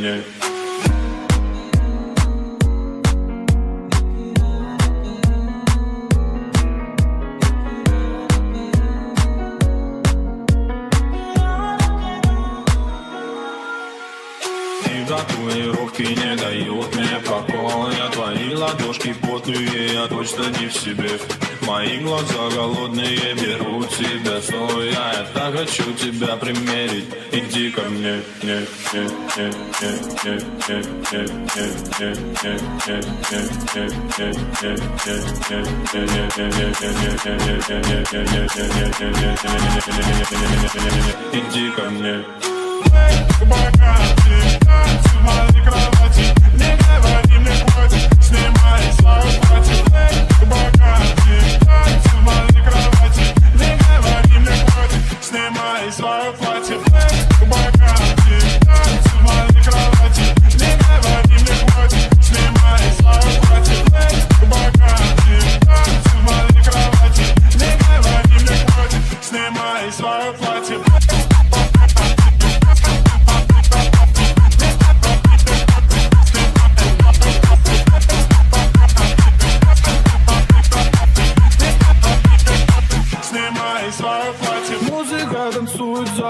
You. Дают мне покоя. Твои ладошки потные, я точно не в себе. Мои глаза голодные берут себя стоя Я так хочу тебя примерить, иди ко мне. Не, не, не, не,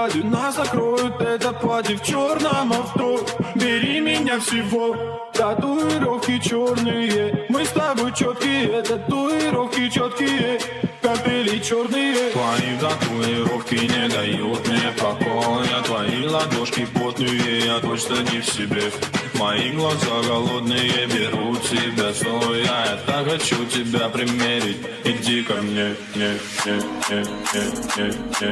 танцует сзади, нас закроют это платье в черном авто Бери меня всего, татуировки черные Мы с тобой четкие, татуировки четкие Капели черные Твои татуировки не дают мне покоя Твои ладошки потные, я точно не в себе. Мои глаза голодные берут себя стоя Я так хочу тебя примерить, иди ко мне. Не, не, не, не, не,